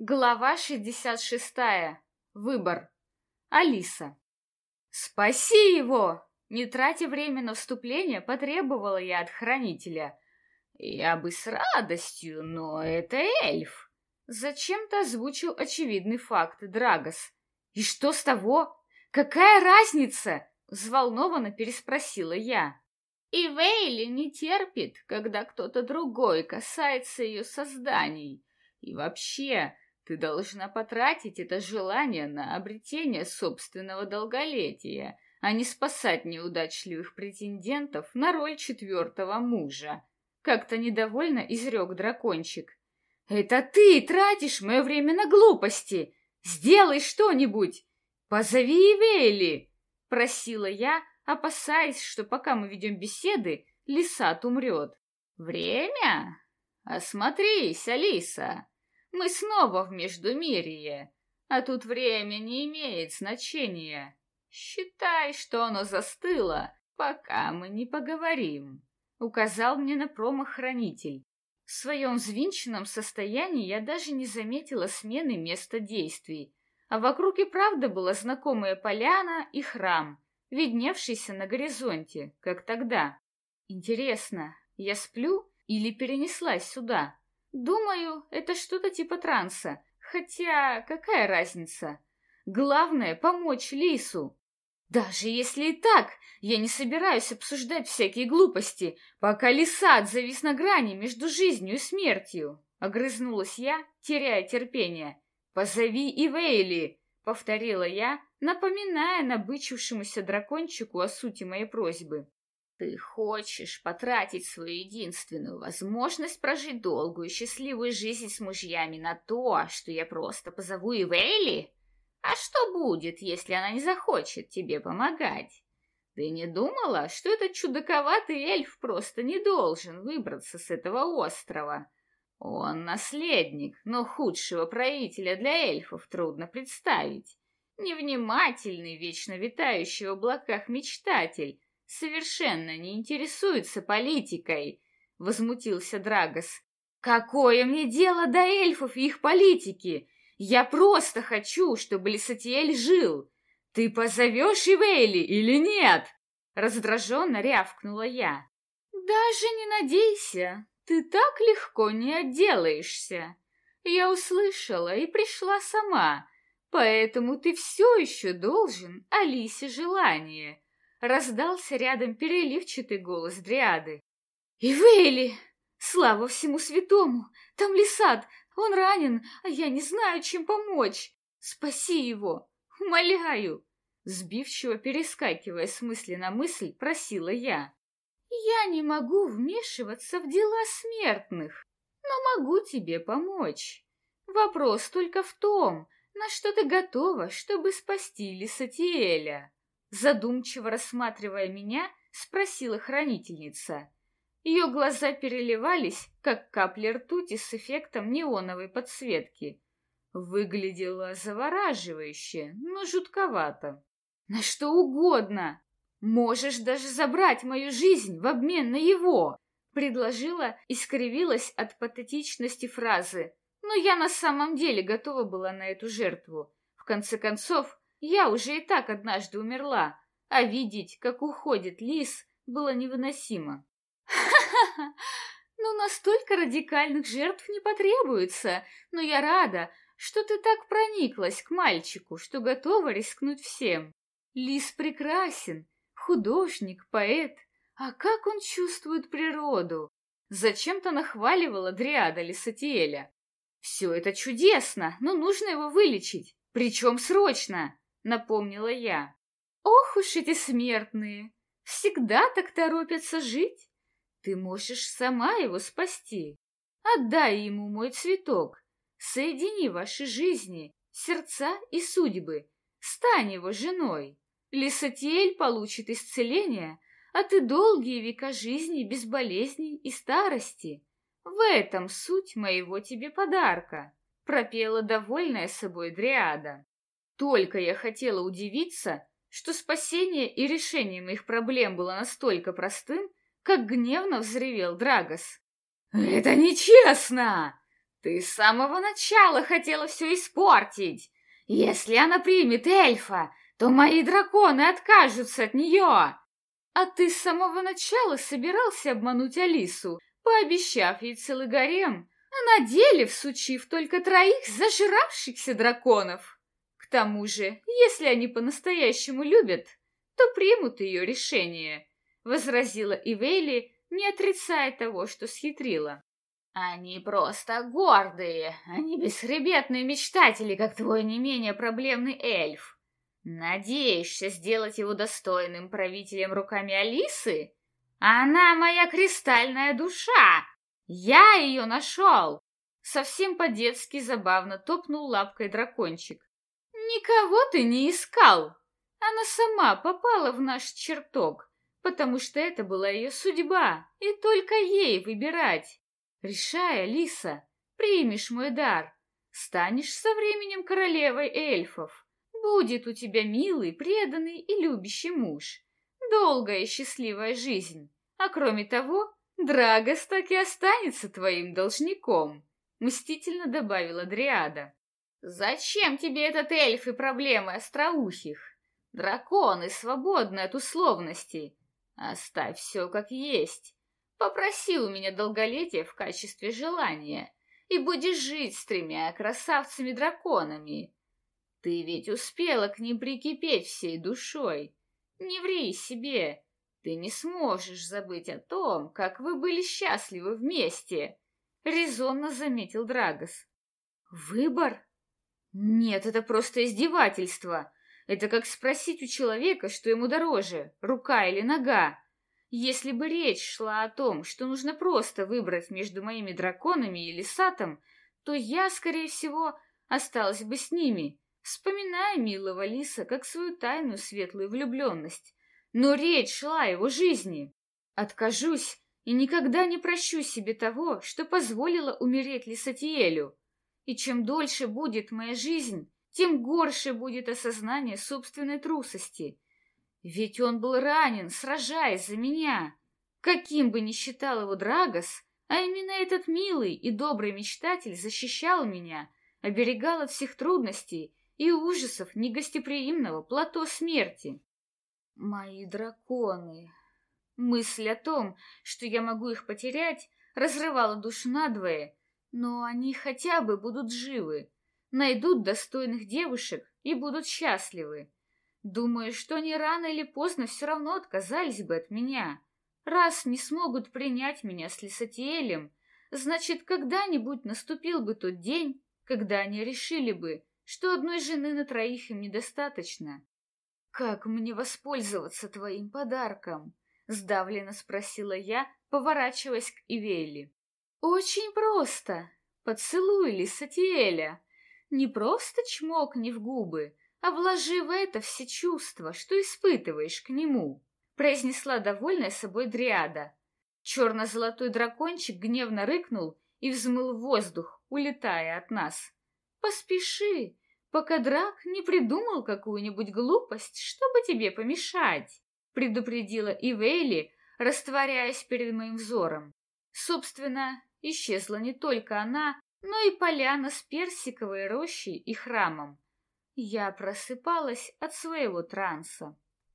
Глава 66. Выбор. Алиса. «Спаси его!» Не тратя время на вступление, потребовала я от хранителя. «Я бы с радостью, но это эльф!» Зачем-то озвучил очевидный факт Драгос. «И что с того? Какая разница?» Взволнованно переспросила я. И Вейли не терпит, когда кто-то другой касается ее созданий. И вообще, ты должна потратить это желание на обретение собственного долголетия, а не спасать неудачливых претендентов на роль четвертого мужа. Как-то недовольно изрек дракончик. «Это ты тратишь мое время на глупости! Сделай что-нибудь! Позови Ивейли!» — просила я, опасаясь, что пока мы ведем беседы, Лисат умрет. «Время? Осмотрись, Алиса!» Мы снова в Междумирье, а тут время не имеет значения. Считай, что оно застыло, пока мы не поговорим», — указал мне на промах-хранитель. В своем взвинченном состоянии я даже не заметила смены места действий, а вокруг и правда была знакомая поляна и храм, видневшийся на горизонте, как тогда. Интересно, я сплю или перенеслась сюда? Думаю, это что-то типа транса. Хотя, какая разница? Главное — помочь Лису. Даже если и так, я не собираюсь обсуждать всякие глупости, пока Лисат завис на грани между жизнью и смертью. Огрызнулась я, теряя терпение. «Позови Ивейли!» — повторила я, напоминая набычившемуся дракончику о сути моей просьбы. Ты хочешь потратить свою единственную возможность прожить долгую счастливую жизнь с мужьями на то, что я просто позову Ивейли? А что будет, если она не захочет тебе помогать? Ты не думала, что этот чудаковатый эльф просто не должен выбраться с этого острова? Он наследник, но худшего правителя для эльфов трудно представить. Невнимательный, вечно витающий в облаках мечтатель, совершенно не интересуется политикой, — возмутился Драгос. «Какое мне дело до эльфов и их политики? Я просто хочу, чтобы Лисатиэль жил. Ты позовешь Ивейли или нет?» Раздраженно рявкнула я. «Даже не надейся, ты так легко не отделаешься. Я услышала и пришла сама, поэтому ты все еще должен Алисе желание» раздался рядом переливчатый голос Дриады. «Ивейли! Слава всему святому! Там Лисад! Он ранен, а я не знаю, чем помочь! Спаси его! Умоляю!» Сбивчиво перескакивая с мысли на мысль, просила я. «Я не могу вмешиваться в дела смертных, но могу тебе помочь. Вопрос только в том, на что ты готова, чтобы спасти Лисатиэля». Задумчиво рассматривая меня, спросила хранительница. Ее глаза переливались, как капли ртути с эффектом неоновой подсветки. Выглядело завораживающе, но жутковато. «На что угодно! Можешь даже забрать мою жизнь в обмен на его!» Предложила и скривилась от патетичности фразы. Но я на самом деле готова была на эту жертву. В конце концов, я уже и так однажды умерла, а видеть, как уходит лис, было невыносимо. Ха-ха-ха! Ну, настолько радикальных жертв не потребуется, но я рада, что ты так прониклась к мальчику, что готова рискнуть всем. Лис прекрасен, художник, поэт. А как он чувствует природу? Зачем-то нахваливала Дриада Лисатиэля. Все это чудесно, но нужно его вылечить, причем срочно напомнила я. Ох уж эти смертные! Всегда так торопятся жить. Ты можешь сама его спасти. Отдай ему мой цветок. Соедини ваши жизни, сердца и судьбы. Стань его женой. Лисатиэль получит исцеление, а ты долгие века жизни без болезней и старости. В этом суть моего тебе подарка, пропела довольная собой Дриада. Только я хотела удивиться, что спасение и решение моих проблем было настолько простым, как гневно взревел Драгос. «Это нечестно! Ты с самого начала хотела все испортить. Если она примет эльфа, то мои драконы откажутся от нее. А ты с самого начала собирался обмануть Алису, пообещав ей целый гарем, а на деле всучив только троих зажравшихся драконов. К тому же, если они по-настоящему любят, то примут ее решение, — возразила Ивейли, не отрицая того, что схитрила. Они просто гордые, они бесхребетные мечтатели, как твой не менее проблемный эльф. Надеешься сделать его достойным правителем руками Алисы? Она моя кристальная душа! Я ее нашел!» Совсем по-детски забавно топнул лапкой дракончик. «Никого ты не искал! Она сама попала в наш чертог, потому что это была ее судьба, и только ей выбирать. Решай, Алиса, примешь мой дар, станешь со временем королевой эльфов. Будет у тебя милый, преданный и любящий муж. Долгая и счастливая жизнь. А кроме того, Драгос так и останется твоим должником, мстительно добавила Дриада. Зачем тебе этот эльф и проблемы остроухих? Драконы свободны от условностей. Оставь все как есть. Попроси у меня долголетие в качестве желания, и будешь жить с тремя красавцами-драконами. Ты ведь успела к ним прикипеть всей душой. Не ври себе. Ты не сможешь забыть о том, как вы были счастливы вместе, — резонно заметил Драгос. Выбор? Нет, это просто издевательство. Это как спросить у человека, что ему дороже, рука или нога. Если бы речь шла о том, что нужно просто выбрать между моими драконами или сатом, то я, скорее всего, осталась бы с ними, вспоминая милого лиса как свою тайную светлую влюбленность. Но речь шла о его жизни. Откажусь и никогда не прощу себе того, что позволила умереть Лисатиэлю. И чем дольше будет моя жизнь, тем горше будет осознание собственной трусости. Ведь он был ранен, сражаясь за меня. Каким бы ни считал его Драгос, а именно этот милый и добрый мечтатель защищал меня, оберегал от всех трудностей и ужасов негостеприимного плато смерти. Мои драконы. Мысль о том, что я могу их потерять, разрывала душу надвое, но они хотя бы будут живы, найдут достойных девушек и будут счастливы. Думаю, что они рано или поздно все равно отказались бы от меня. Раз не смогут принять меня с Лисатиэлем, значит, когда-нибудь наступил бы тот день, когда они решили бы, что одной жены на троих им недостаточно. «Как мне воспользоваться твоим подарком?» — сдавленно спросила я, поворачиваясь к Ивели. «Очень просто. Поцелуй Лисатиэля. Не просто чмокни в губы, а вложи в это все чувства, что испытываешь к нему», — произнесла довольная собой Дриада. Черно-золотой дракончик гневно рыкнул и взмыл в воздух, улетая от нас. Поспеши, пока Драк не придумал какую-нибудь глупость, чтобы тебе помешать, предупредила Ивейли, растворяясь перед моим взором. Собственно, исчезла не только она, но и поляна с персиковой рощей и храмом. Я просыпалась от своего транса.